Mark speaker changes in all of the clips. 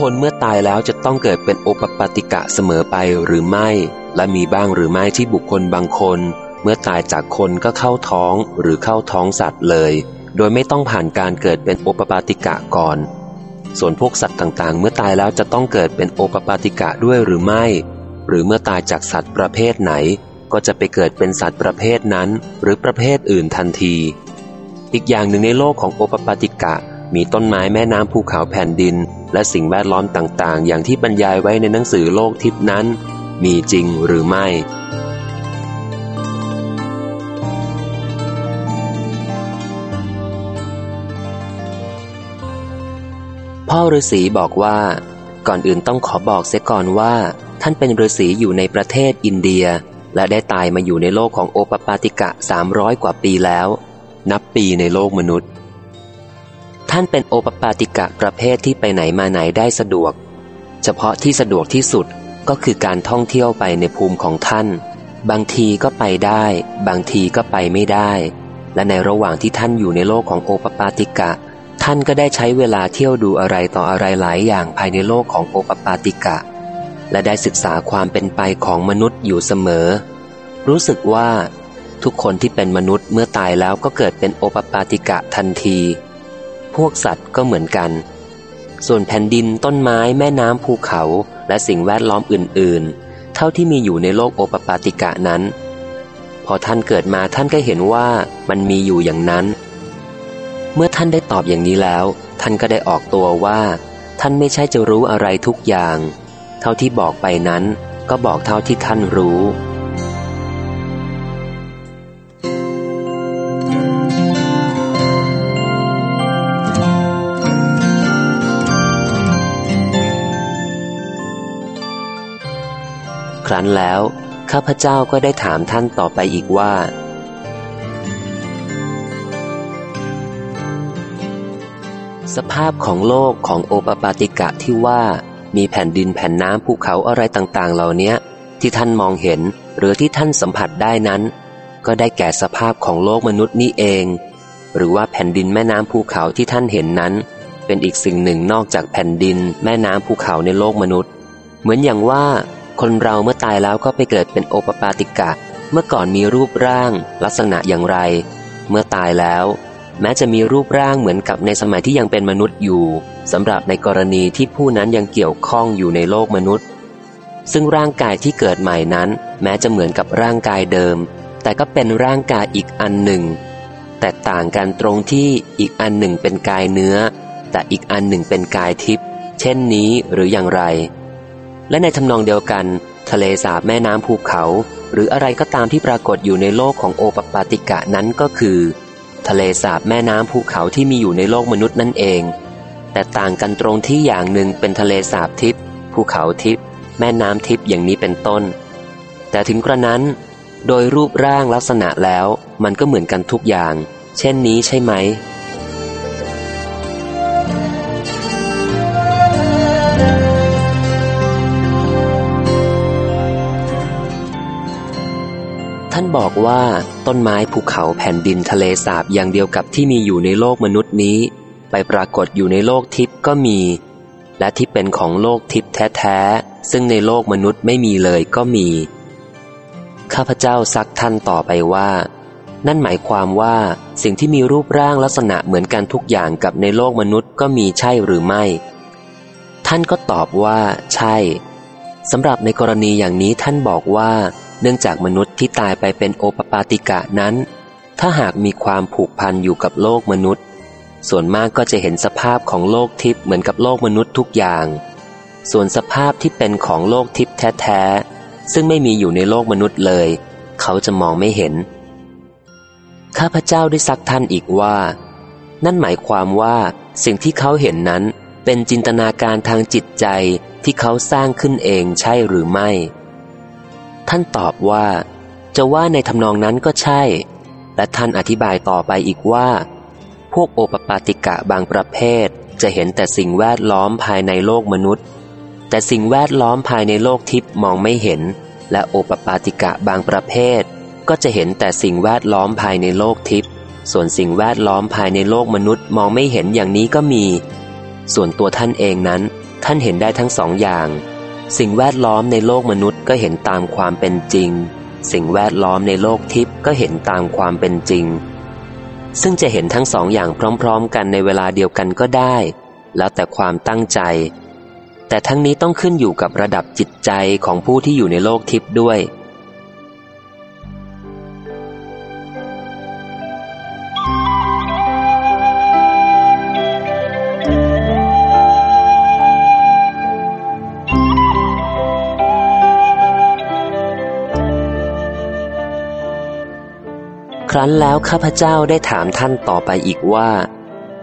Speaker 1: คนเมื่อตายแล้วจะต้องเกิดเป็นโอปปาติกะเสมอไปหรือไม่ และมีบ้างหรือไม่ที่บุคคลบางคน เมื่อตายจากคนก็เข้าท้องหรือเข้าท้องสัตว์เลย โดยไม่ต้องผ่านการเกิดเป็นโอปปาติกะก่อน ส่วนพวกสัตว์ต่างๆ เมื่อตายแล้วจะต้องเกิดเป็นโอปปาติกะด้วยหรือไม่ หรือเมื่อตายจากสัตว์ประเภทไหน ก็จะไปเกิดเป็นสัตว์ประเภทนั้น หรือประเภทอื่นทันที อีกอย่างหนึ่งในโลกของโอปปาติกะ มีต้นไม้แม่น้ำภูเขาแผ่นดิน และสิ่งแวดล้อมต่างๆ อย่างที่บรรยายไว้ในหนังสือโลกทิพนั้น มีจริงหรือไม่ พ่อฤาษีบอกว่า ก่อนอื่นต้องขอบอกเสียก่อนว่า ท่านเป็นฤาษีอยู่ในประเทศอินเดีย และได้ตายมาอยู่ในโลกของโอปปาติกะ 300 กว่าปีแล้ว นับปีในโลกมนุษย์านเป็นโอปปาติกะประเภทที่ไปไหนมาไหนได้สะดวก เฉพาะที่สะดวกที่สุดก็คือการท่องเที่ยวไปในภูมิของท่าน บางทีก็ไปได้ บางทีก็ไปไม่ได้ และในระหว่างที่ท่านอยู่ในโลกของโอปปาติกะ ท่านก็ได้ใช้เวลาเที่ยวดูอะไรต่ออะไรหลายอย่างภายในโลกของโอปปาติกะ และได้ศึกษาความเป็นไปของมนุษย์อยู่เสมอ รู้สึกว่า ทุกคนที่เป็นมนุษย์เมื่อตายแล้วก็เกิดเป็นโอปปาติกะทันที พวกสัตว์ก็เหมือนกัน ส่วนแผ่นดินต้นไม้แม่น้ำภูเขาและสิ่งแวดล้อมอื่น ๆ เท่าที่มีอยู่ในโลกโอปปาติกะนั้น พอท่านเกิดมาท่านก็เห็นว่ามันมีอยู่อย่างนั้น เมื่อท่านได้ตอบอย่างนี้แล้ว ท่านก็ได้ออกตัวว่า ท่านไม่ใช่จะรู้อะไรทุกอย่าง เท่าที่บอกไปนั้นก็บอกเท่าที่ท่านรู้ นั้นแล้ว ข้าพเจ้าก็ได้ถามท่านต่อไปอีกว่า สภาพของโลกของโอปปาติกะที่ว่ามีแผ่นดินแผ่นน้ำภูเขาอะไรต่างๆ เหล่านี้ที่ท่านมองเห็นหรือที่ท่านสัมผัสได้นั้น ก็ได้แก่สภาพของโลกมนุษย์นี่เอง หรือว่าแผ่นดินแม่น้ำภูเขาที่ท่านเห็นนั้น เป็นอีกสิ่งหนึ่งนอกจากแผ่นดินแม่น้ำภูเขาในโลกมนุษย์ เหมือนอย่างว่า คนเราเมื่อตายแล้วก็ไปเกิดเป็นโอปปาติกะ เมื่อก่อนมีรูปร่าง ลักษณะอย่างไร เมื่อตายแล้ว แม้จะมีรูปร่างเหมือนกับในสมัยที่ยังเป็นมนุษย์อยู่สำหรับในกรณีที่ผู้นั้นยังเกี่ยวข้องอยู่ในโลกมนุษย์ ซึ่งร่างกายที่เกิดใหม่นั้น แม้จะเหมือนกับร่างกายเดิม แต่ก็เป็นร่างกายอีกอันหนึ่ง แต่ต่างกันตรงที่อีกอันหนึ่งเป็นกายเนื้อ แต่อีกอันหนึ่งเป็นกายทิพย์เช่นนี้หรืออย่างไร และในทำนองเดียวกัน ทะเลสาบแม่น้ำภูเขา หรืออะไรก็ตามที่ปรากฏอยู่ในโลกของโอปปาติกะนั้นก็คือ ทะเลสาบแม่น้ำภูเขาที่มีอยู่ในโลกมนุษย์นั่นเอง แต่ต่างกันตรงที่อย่างหนึ่งเป็นทะเลสาบทิพย์ภูเขาทิพย์แม่น้ำทิพย์อย่างนี้เป็นต้น แต่ถึงกระนั้น โดยรูปร่างลักษณะแล้วมันก็เหมือนกันทุกอย่าง เช่นนี้ใช่ไหม ท่านบอกว่าต้นไม้ภูเขาแผ่นดินทะเลสาบอย่างเดียวกับที่มีอยู่ในโลกมนุษย์นี้ ไปปรากฏอยู่ในโลกทิพย์ก็มี และที่เป็นของโลกทิพย์แท้ๆ ซึ่งในโลกมนุษย์ไม่มีเลยก็มี ข้าพเจ้าซักท่านต่อไปว่า นั่นหมายความว่าสิ่งที่มีรูปร่างลักษณะเหมือนกันทุกอย่างกับในโลกมนุษย์ก็มีใช่หรือไม่ ท่านก็ตอบว่า ใช่สำหรับในกรณีอย่างนี้ท่านบอกว่า เนื่องจากมนุษย์ที่ตายไปเป็นโอปปาติกะนั้น ถ้าหากมีความผูกพันอยู่กับโลกมนุษย์ ส่วนมากก็จะเห็นสภาพของโลกทิพย์เหมือนกับโลกมนุษย์ทุกอย่าง ส่วนสภาพที่เป็นของโลกทิพย์แท้ๆ ซึ่งไม่มีอยู่ในโลกมนุษย์เลย เขาจะมองไม่เห็น ข้าพเจ้าได้ซักท่านอีกว่า นั่นหมายความว่าสิ่งที่เขาเห็นนั้นเป็นจินตนาการทางจิตใจที่เขาสร้างขึ้นเองใช่หรือไม่ ท่านตอบว่า จะว่าในทำนองนั้นก็ใช่ และท่านอธิบายต่อไปอีกว่า พวกโอปปาติกะบางประเภทจะเห็นแต่สิ่งแวดล้อมภายในโลกมนุษย์ แต่สิ่งแวดล้อมภายในโลกทิพย์มองไม่เห็น และโอปปาติกะบางประเภท ก็จะเห็นแต่สิ่งแวดล้อมภายในโลกทิพย์ส่วนสิ่งแวดล้อมภายในโลกมนุษย์มองไม่เห็นอย่างนี้ก็มี ส่วนตัวท่านเองนั้น ท่านเห็นได้ทั้งสองอย่าง สิ่งแวดล้อมในโลกมนุษย์ก็เห็นตามความเป็นจริง สิ่งแวดล้อมในโลกทิพย์ก็เห็นตามความเป็นจริง ซึ่งจะเห็นทั้งสองอย่างพร้อม ๆ กันในเวลาเดียวกันก็ได้ แล้วแต่ความตั้งใจ แต่ทั้งนี้ต้องขึ้นอยู่กับระดับจิตใจของผู้ที่อยู่ในโลกทิพย์ด้วย รั้นแล้วข้าพเจ้าได้ถามท่านต่อไปอีกว่า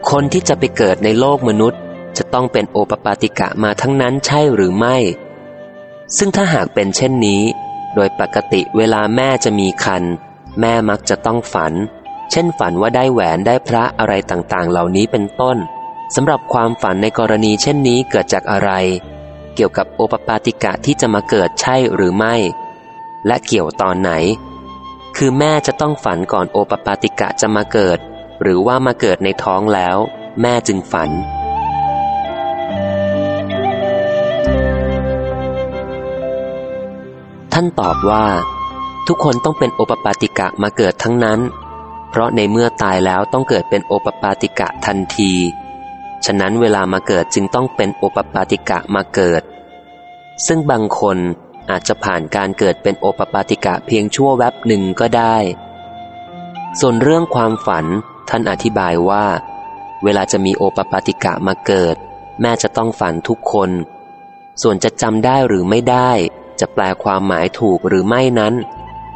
Speaker 1: คนที่จะไปเกิดในโลกมนุษย์ จะต้องเป็นโอปปาติกะมาทั้งนั้นใช่หรือไม่ ซึ่งถ้าหากเป็นเช่นนี้ โดยปกติเวลาแม่จะมีคัน แม่มักจะต้องฝัน เช่นฝันว่าได้แหวนได้พระอะไรต่างๆ เหล่านี้เป็นต้นสำหรับความฝันในกรณีเช่นนี้เกิดจากอะไร เกี่ยวกับโอปปาติกะที่จะมาเกิดใช่หรือไม่ และเกี่ยวตอนไหน คือแม่จะต้องฝันก่อนโอปปาติกะจะมาเกิด หรือว่ามาเกิดในท้องแล้ว แม่จึงฝัน ท่านตอบว่า ทุกคนต้องเป็นโอปปาติกะมาเกิดทั้งนั้น เพราะในเมื่อตายแล้วต้องเกิดเป็นโอปปาติกะทันที ฉะนั้นเวลามาเกิดจึงต้องเป็นโอปปาติกะมาเกิด ซึ่งบางคน อาจจะผ่านการเกิดเป็นโอปปาติกะเพียงชั่วแวบหนึ่งก็ได้ ส่วนเรื่องความฝันท่านอธิบายว่า เวลาจะมีโอปปาติกะมาเกิด แม่จะต้องฝันทุกคน ส่วนจะจำได้หรือไม่ได้ จะแปลความหมายถูกหรือไม่นั้น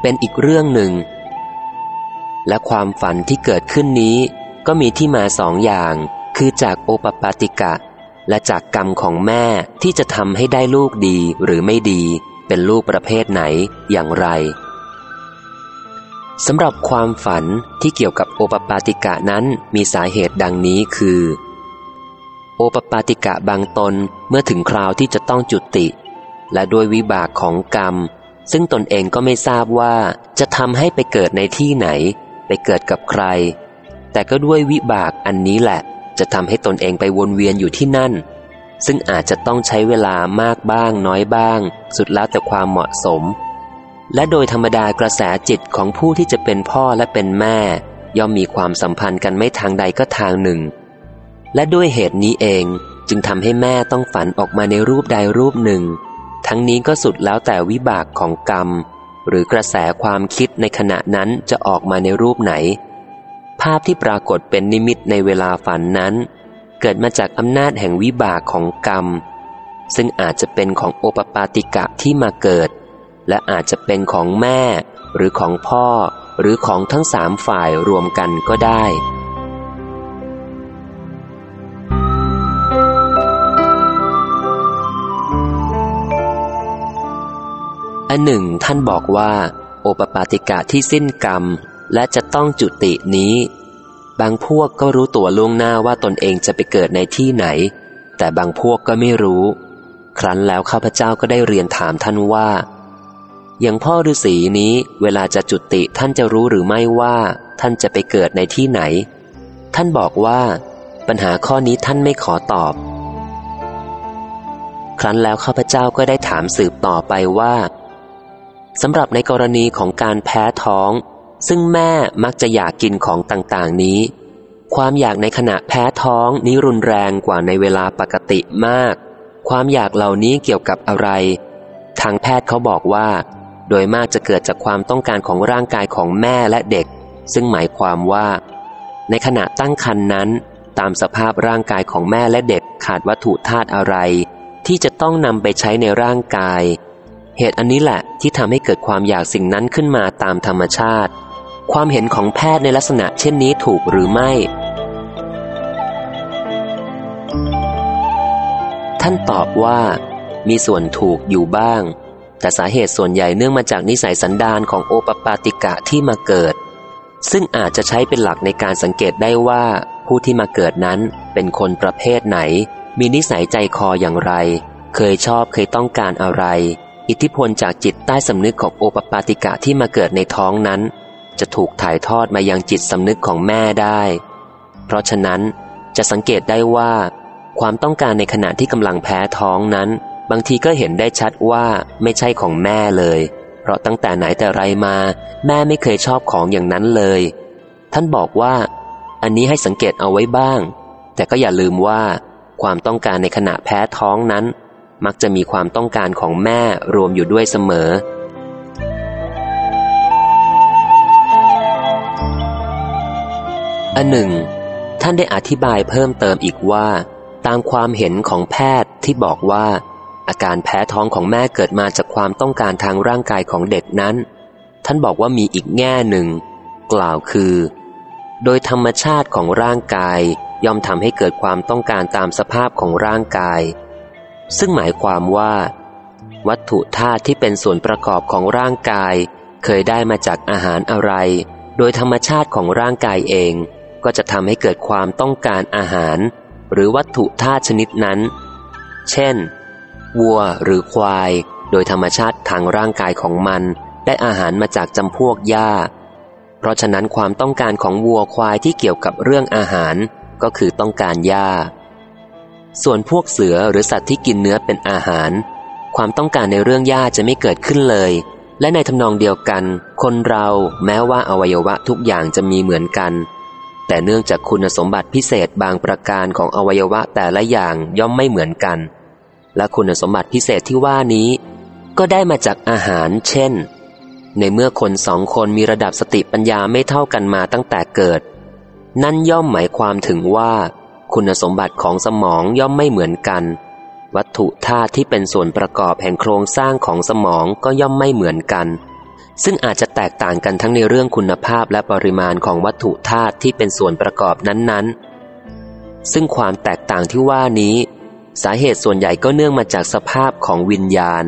Speaker 1: เป็นอีกเรื่องหนึ่ง และความฝันที่เกิดขึ้นนี้ ก็มีที่มาสองอย่าง คือจากโอปปาติกะ และจากกรรมของแม่ที่จะทำให้ได้ลูกดีหรือไม่ดี เป็นลูกประเภทไหนอย่างไรสำหรับความฝันที่เกี่ยวกับโอปปาติกะนั้นมีสาเหตุดังนี้คือ โอปปาติกะบางตนเมื่อถึงคราวที่จะต้องจุติ และด้วยวิบากของกรรม ซึ่งตนเองก็ไม่ทราบว่าจะทำให้ไปเกิดในที่ไหน ไปเกิดกับใคร แต่ก็ด้วยวิบากอันนี้แหละ จะทำให้ตนเองไปวนเวียนอยู่ที่นั่น ซึ่งอาจจะต้องใช้เวลามากบ้างน้อยบ้าง สุดแล้วแต่ความเหมาะสม และโดยธรรมดากระแสจิตของผู้ที่จะเป็นพ่อและเป็นแม่ ย่อมมีความสัมพันธ์กันไม่ทางใดก็ทางหนึ่ง และด้วยเหตุนี้เองจึงทำให้แม่ต้องฝันออกมาในรูปใดรูปหนึ่ง ทั้งนี้ก็สุดแล้วแต่วิบากของกรรม หรือกระแสความคิดในขณะนั้นจะออกมาในรูปไหน ภาพที่ปรากฏเป็นนิมิตในเวลาฝันนั้น เกิดมาจากอำนาจแห่งวิบากของกรรม ซึ่งอาจจะเป็นของโอปปาติกะที่มาเกิด และอาจจะเป็นของแม่ หรือของพ่อ หรือของทั้งสามฝ่ายรวมกันก็ได้อันหนึ่งท่านบอกว่า โอปปาติกะที่สิ้นกรรม และจะต้องจุตินี้ บางพวกก็รู้ตัวล่วงหน้าว่าตนเองจะไปเกิดในที่ไหน แต่บางพวกก็ไม่รู้ ครั้นแล้วข้าพเจ้าก็ได้เรียนถามท่านว่า อย่างพ่อฤาษีนี้เวลาจะจุติท่านจะรู้หรือไม่ว่า ท่านจะไปเกิดในที่ไหน ท่านบอกว่า ปัญหาข้อนี้ท่านไม่ขอตอบ ครั้นแล้วข้าพเจ้าก็ได้ถามสืบต่อไปว่าสำหรับในกรณีของการแพ้ท้อง ซึ่งแม่มักจะอยากกินของต่างๆนี้ ความอยากในขณะแพ้ท้องนี้รุนแรงกว่าในเวลาปกติมาก ความอยากเหล่านี้เกี่ยวกับอะไร ทางแพทย์เขาบอกว่า โดยมากจะเกิดจากความต้องการของร่างกายของแม่และเด็ก ซึ่งหมายความว่า ในขณะตั้งครรภ์นนั้น ตามสภาพร่างกายของแม่และเด็กขาดวัตถุธาตุอะไร ที่จะต้องนำไปใช้ในร่างกาย เหตุอันนี้แหละที่ทำให้เกิดความอยากสิ่งนั้นขึ้นมาตามธรรมชาติ ความเห็นของแพทย์ในลักษณะเช่นนี้ถูกหรือไม่ ท่านตอบว่า มีส่วนถูกอยู่บ้าง แต่สาเหตุส่วนใหญ่เนื่องมาจากนิสัยสันดานของโอปปาติกะที่มาเกิด ซึ่งอาจจะใช้เป็นหลักในการสังเกตได้ว่า ผู้ที่มาเกิดนั้นเป็นคนประเภทไหน มีนิสัยใจคออย่างไร เคยชอบเคยต้องการอะไร อิทธิพลจากจิตใต้สำนึกของโอปปาติกะที่มาเกิดในท้องนั้น จะถูกถ่ายทอดมายังจิตสำนึกของแม่ได้ เพราะฉะนั้นจะสังเกตได้ว่า ความต้องการในขณะที่กำลังแพ้ท้องนั้น บางทีก็เห็นได้ชัดว่าไม่ใช่ของแม่เลย เพราะตั้งแต่ไหนแต่ไรมา แม่ไม่เคยชอบของอย่างนั้นเลย ท่านบอกว่า อันนี้ให้สังเกตเอาไว้บ้าง แต่ก็อย่าลืมว่า ความต้องการในขณะแพ้ท้องนั้น มักจะมีความต้องการของแม่รวมอยู่ด้วยเสมอ อันหนึ่ง ท่านได้อธิบายเพิ่มเติมอีกว่า ตามความเห็นของแพทย์ที่บอกว่า อาการแพ้ท้องของแม่เกิดมาจากความต้องการทางร่างกายของเด็กนั้น ท่านบอกว่ามีอีกแง่หนึ่ง กล่าวคือ โดยธรรมชาติของร่างกายย่อมทำให้เกิดความต้องการตามสภาพของร่างกาย ซึ่งหมายความว่า วัตถุธาตุที่เป็นส่วนประกอบของร่างกาย เคยได้มาจากอาหารอะไร โดยธรรมชาติของร่างกายเอง ก็จะทำให้เกิดความต้องการอาหาร หรือวัตถุธาตุชนิดนั้น เช่น วัวหรือควาย โดยธรรมชาติทางร่างกายของมันได้อาหารมาจากจำพวกหญ้า เพราะฉะนั้นความต้องการของวัวควายที่เกี่ยวกับเรื่องอาหารก็คือต้องการหญ้า ส่วนพวกเสือหรือสัตว์ที่กินเนื้อเป็นอาหาร ความต้องการในเรื่องหญ้าจะไม่เกิดขึ้นเลย และในทำนองเดียวกัน คนเราแม้ว่าอวัยวะทุกอย่างจะมีเหมือนกัน แต่เนื่องจากคุณสมบัติพิเศษบางประการของอวัยวะแต่ละอย่างย่อมไม่เหมือนกัน และคุณสมบัติพิเศษที่ว่านี้ ก็ได้มาจากอาหาร เช่น ในเมื่อคนสองคนมีระดับสติปัญญาไม่เท่ากันมาตั้งแต่เกิด นั่นย่อมหมายความถึงว่า คุณสมบัติของสมองย่อมไม่เหมือนกัน วัตถุธาตุที่เป็นส่วนประกอบแห่งโครงสร้างของสมองก็ย่อมไม่เหมือนกัน ซึ่งอาจจะแตกต่างกันทั้งในเรื่องคุณภาพและปริมาณของวัตถุธาตุที่เป็นส่วนประกอบนั้นๆ ซึ่งความแตกต่างที่ว่านี้ สาเหตุส่วนใหญ่ก็เนื่องมาจากสภาพของวิญญาณ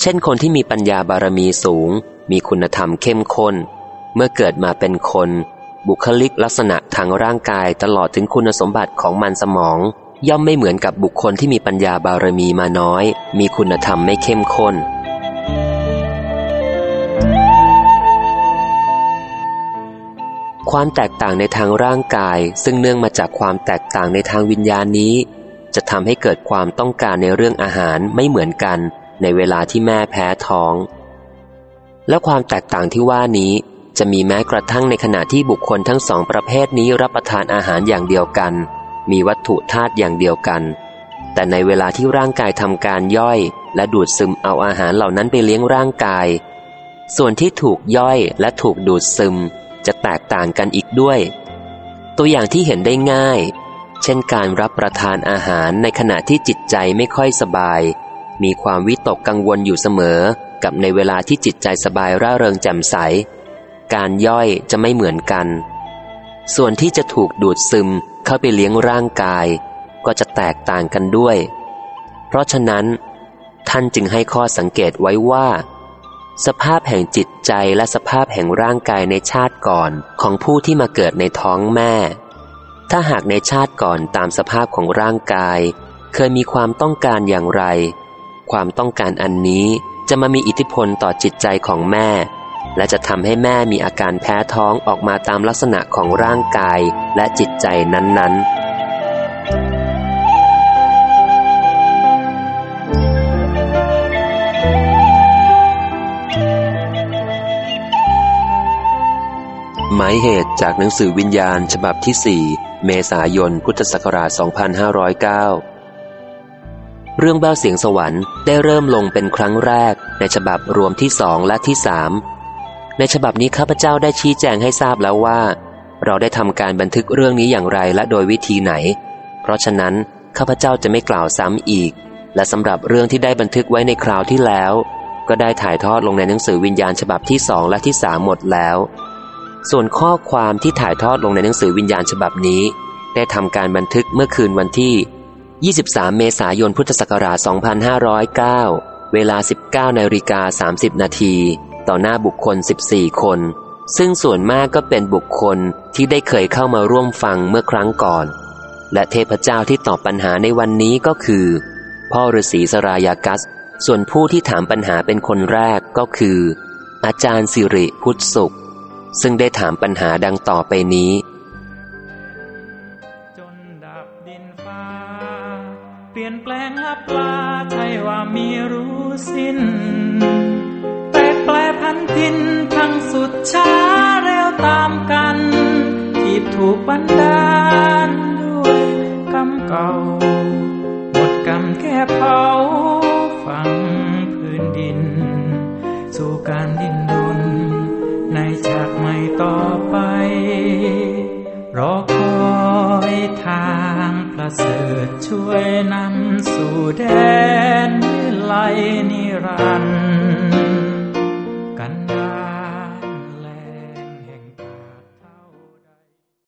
Speaker 1: เช่นคนที่มีปัญญาบารมีสูง มีคุณธรรมเข้มข้น เมื่อเกิดมาเป็นคน บุคลิกลักษณะทางร่างกายตลอดถึงคุณสมบัติของมันสมอง ย่อมไม่เหมือนกับบุคคลที่มีปัญญาบารมีมาน้อย มีคุณธรรมไม่เข้มข้น ความแตกต่างในทางร่างกาย ซึ่งเนื่องมาจากความแตกต่างในทางวิญญาณนี้ จะทำให้เกิดความต้องการในเรื่องอาหารไม่เหมือนกัน ในเวลาที่แม่แพ้ท้อง และความแตกต่างที่ว่านี้จะมีแม้กระทั่งในขณะที่บุคคลทั้งสองประเภทนี้รับประทานอาหารอย่างเดียวกัน มีวัตถุธาตุอย่างเดียวกัน แต่ในเวลาที่ร่างกายทำการย่อย และดูดซึมเอาอาหารเหล่านั้นไปเลี้ยงร่างกาย ส่วนที่ถูกย่อยและถูกดูดซึม ต่างกันอีกด้วย ตัวอย่างที่เห็นได้ง่าย เช่นการรับประทานอาหารในขณะที่จิตใจไม่ค่อยสบาย มีความวิตกกังวลอยู่เสมอ กับในเวลาที่จิตใจสบายร่าเริงแจ่มใส การย่อยจะไม่เหมือนกัน ส่วนที่จะถูกดูดซึมเข้าไปเลี้ยงร่างกาย ก็จะแตกต่างกันด้วย เพราะฉะนั้น ท่านจึงให้ข้อสังเกตไว้ว่า สภาพแห่งจิตใจและสภาพแห่งร่างกายในชาติก่อนของผู้ที่มาเกิดในท้องแม่ ถ้าหากในชาติก่อนตามสภาพของร่างกาย เคยมีความต้องการอย่างไร ความต้องการอันนี้จะมามีอิทธิพลต่อจิตใจของแม่ และจะทำให้แม่มีอาการแพ้ท้องออกมาตามลักษณะของร่างกายและจิตใจนั้นๆ หมายเหตุจากหนังสือวิญญาณฉบับที่ 4 เมษายน พุทธศักราช 2509 เรื่องแววเสียงสวรรค์ได้เริ่มลงเป็นครั้งแรก ในฉบับรวมที่สองและที่สามในฉบับนี้ข้าพเจ้าได้ชี้แจงให้ทราบแล้วว่า เราได้ทำการบันทึกเรื่องนี้อย่างไรและโดยวิธีไหน เพราะฉะนั้นข้าพเจ้าจะไม่กล่าวซ้ำอีก และสำหรับเรื่องที่ได้บันทึกไว้ในคราวที่แล้ว ก็ได้ถ่ายทอดลงในหนังสือวิญญาณฉบับที่สองและที่สามหมดแล้ว ส่วนข้อความที่ถ่ายทอดลงในหนังสือวิญญาณฉบับนี้ ได้ทำการบันทึกเมื่อคืนวันที่ 23 เมษายนพุทธศักราช 2509 เวลา 19นาฬิกา30 นาที ต่อหน้าบุคคล 14 คน ซึ่งส่วนมากก็เป็นบุคคลที่ได้เคยเข้ามาร่วมฟังเมื่อครั้งก่อน และเทพเจ้าที่ตอบปัญหาในวันนี้ก็คือ พ่อฤาษีสรายากัส ส่วนผู้ที่ถามปัญหาเป็นคนแรกก็คือ อาจารย์สิริพุทธสุข ซึ่งได้ถามปัญหาดังต่อไปนี้ จนดับดินฟ้า เป
Speaker 2: ลี่ยนแปลงหับลาใช่ว่ามีรู้สิ้น แปลแปลพันทินทั้งสุดช้าเร็วตามกันที่ถูกบันดาลด้วยกรรมเก่า หมดกรรมแค่เผาฝังพื้นดิน สู่การดิ้นรนใน ไม่ต่อไป รอคอยทางประเสริฐช่วยนำสู่แดนวิไลนิรันดร์